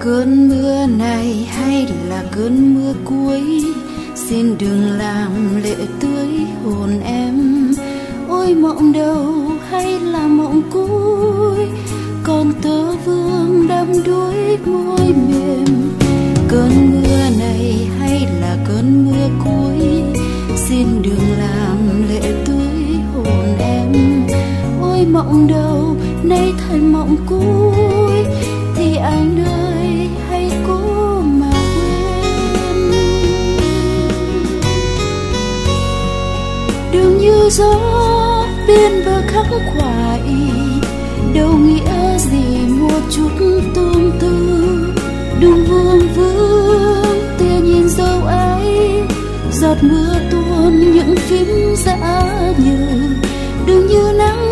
cơn mưa này hay là cơn mưa cuối? Xin đừng làm lệ tưới hồn em. Ôi mộng đầu hay là mộng cuối? Còn tơ vương đắm đuối môi gió biên bờ khắc khoải. Đâu nghĩa gì một chút tương tư đừng vương vương tia nhìn dấu ấy giọt mưa tuôn những phím dã như đừng như nắng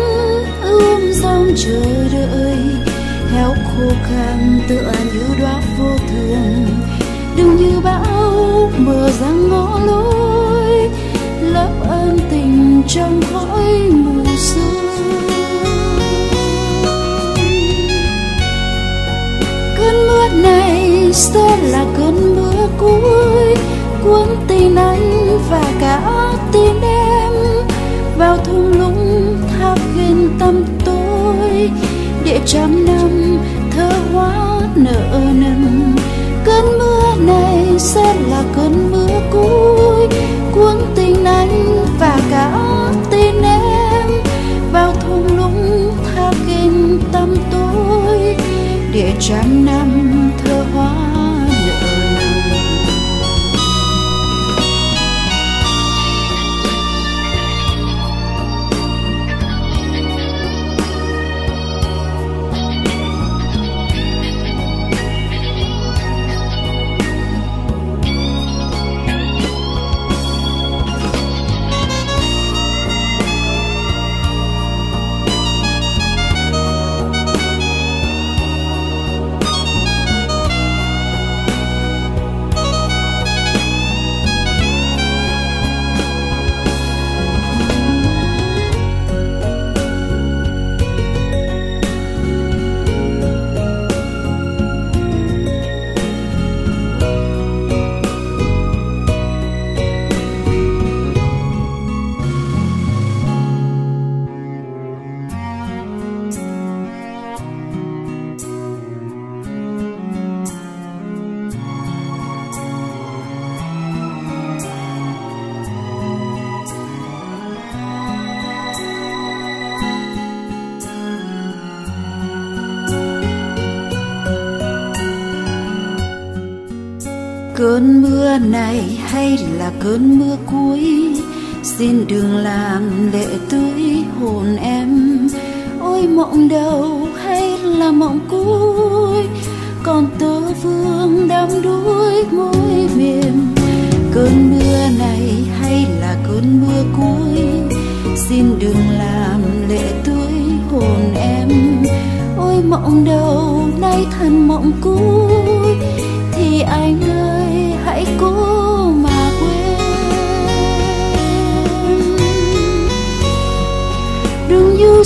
ươm dòng chờ đợi. Héo khô khan tựa như đóa vô thường, đừng như bão trong khói mù sương cơn mưa này sẽ là cơn mưa cuối, cuốn tình anh và cả tin em vào thung lũng tháp ghen tâm tối địa trăm năm thơ hóa nợ nần, cơn mưa này sẽ là cơn mưa cuối, cuốn tình trăm năm. Cơn mưa này hay là cơn mưa cuối? Xin đừng làm lệ tưới hồn em. Ôi mộng đầu hay là mộng cuối? Còn tơ vương đắm đuối môi mềm. Cơn mưa này hay là cơn mưa cuối? Xin đừng làm lệ tưới hồn em. Ôi mộng đầu nay thành mộng cuối. Thì anh ơi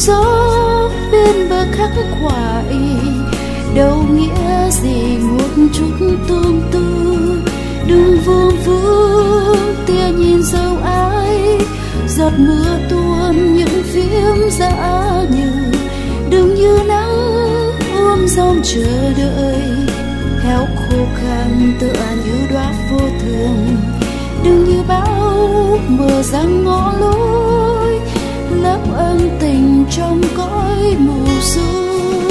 gió bên bờ khắc khoải. Đâu nghĩa gì một chút tương tư. Đừng vương vương, tia nhìn dâu ai giọt mưa tuôn những phiếm dã như. Đừng như nắng ôm dòng chờ đợi. Héo khô khan tựa như đóa vô thường. Đừng như bão mưa giăng ngõ lối. Lấp ân tình trong cõi mù sương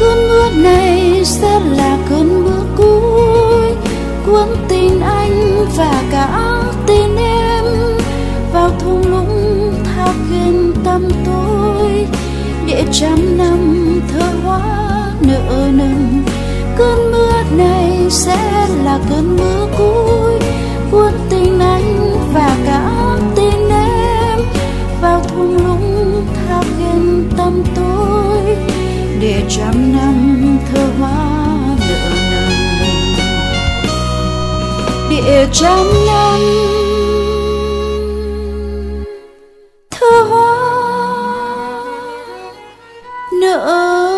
cơn mưa này sẽ là cơn mưa cuối cuốn tình anh và cả tin em vào thung lũng tháp ghen tâm tôi để trăm năm thơ hóa nợ nần, cơn mưa này sẽ là cơn mưa cuối địa trăm năm. Thơ hoa nở